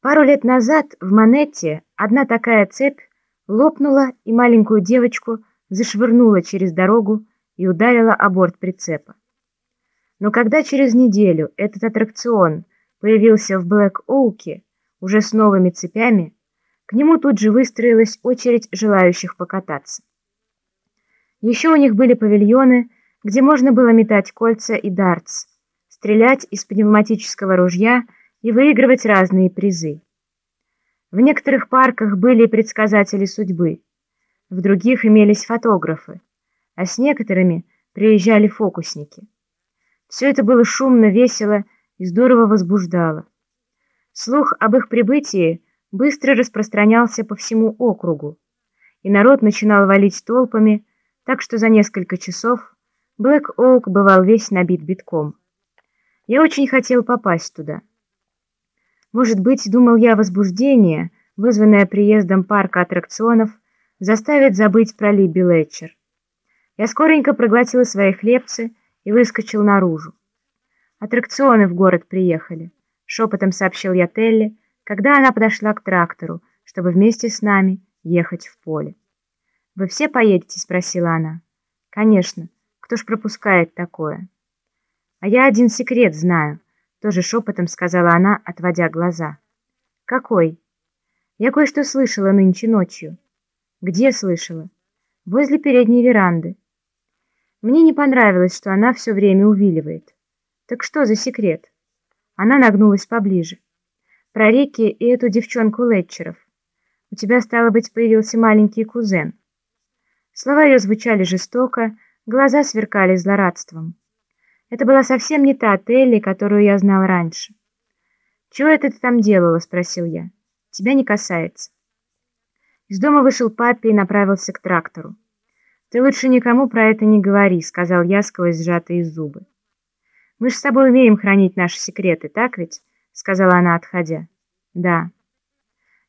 Пару лет назад в Манетте одна такая цепь лопнула и маленькую девочку зашвырнула через дорогу и ударила о борт прицепа. Но когда через неделю этот аттракцион появился в Блэк-Оуке уже с новыми цепями, к нему тут же выстроилась очередь желающих покататься. Еще у них были павильоны, где можно было метать кольца и дартс, стрелять из пневматического ружья и выигрывать разные призы. В некоторых парках были предсказатели судьбы, в других имелись фотографы, а с некоторыми приезжали фокусники. Все это было шумно, весело и здорово возбуждало. Слух об их прибытии быстро распространялся по всему округу, и народ начинал валить толпами, так что за несколько часов Блэк-Оук бывал весь набит битком. Я очень хотел попасть туда. Может быть, думал я, возбуждение, вызванное приездом парка аттракционов, заставит забыть про Либи Летчер. Я скоренько проглотил свои хлебцы и выскочил наружу. Аттракционы в город приехали, шепотом сообщил я Телли, когда она подошла к трактору, чтобы вместе с нами ехать в поле. «Вы все поедете?» — спросила она. «Конечно. Кто ж пропускает такое?» «А я один секрет знаю», — тоже шепотом сказала она, отводя глаза. «Какой?» «Я кое-что слышала нынче ночью». «Где слышала?» «Возле передней веранды». Мне не понравилось, что она все время увиливает. «Так что за секрет?» Она нагнулась поближе. «Про реки и эту девчонку Летчеров. У тебя, стало быть, появился маленький кузен». Слова ее звучали жестоко, глаза сверкали злорадством. Это была совсем не та Телли, которую я знал раньше. «Чего это ты там делала?» — спросил я. «Тебя не касается». Из дома вышел папа и направился к трактору. «Ты лучше никому про это не говори», — сказал я сквозь сжатые зубы. «Мы ж с тобой умеем хранить наши секреты, так ведь?» — сказала она, отходя. «Да».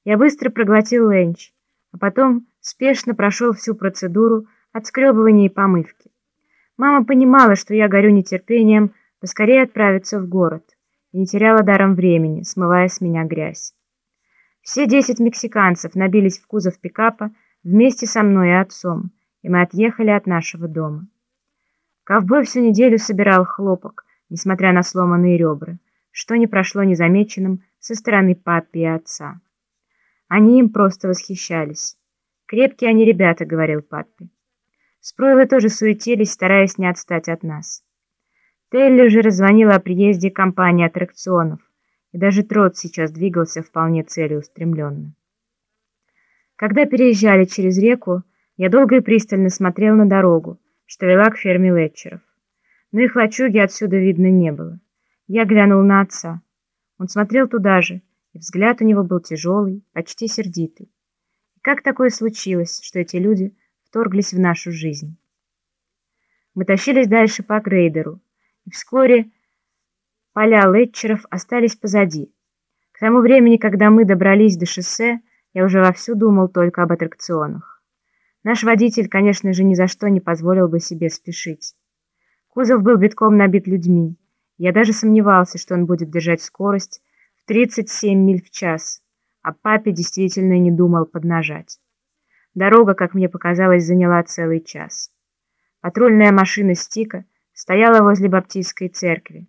Я быстро проглотил ленч, а потом спешно прошел всю процедуру отскребывания и помывки. Мама понимала, что я горю нетерпением поскорее отправиться в город, и не теряла даром времени, смывая с меня грязь. Все десять мексиканцев набились в кузов пикапа вместе со мной и отцом, и мы отъехали от нашего дома. Ковбой всю неделю собирал хлопок, несмотря на сломанные ребра, что не прошло незамеченным со стороны папи и отца. Они им просто восхищались. «Крепкие они ребята», — говорил папе. Спройлы тоже суетились, стараясь не отстать от нас. Телли уже раззвонила о приезде компании аттракционов, и даже Трот сейчас двигался вполне целеустремленно. Когда переезжали через реку, я долго и пристально смотрел на дорогу, что вела к ферме Летчеров. Но их лачуги отсюда видно не было. Я глянул на отца. Он смотрел туда же, и взгляд у него был тяжелый, почти сердитый. И как такое случилось, что эти люди вторглись в нашу жизнь. Мы тащились дальше по грейдеру, и вскоре поля Летчеров остались позади. К тому времени, когда мы добрались до шоссе, я уже вовсю думал только об аттракционах. Наш водитель, конечно же, ни за что не позволил бы себе спешить. Кузов был битком набит людьми. Я даже сомневался, что он будет держать скорость в 37 миль в час, а папе действительно не думал поднажать. Дорога, как мне показалось, заняла целый час. Патрульная машина Стика стояла возле баптистской церкви.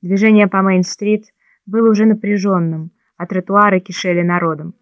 Движение по Мейн-стрит было уже напряженным, а тротуары кишели народом.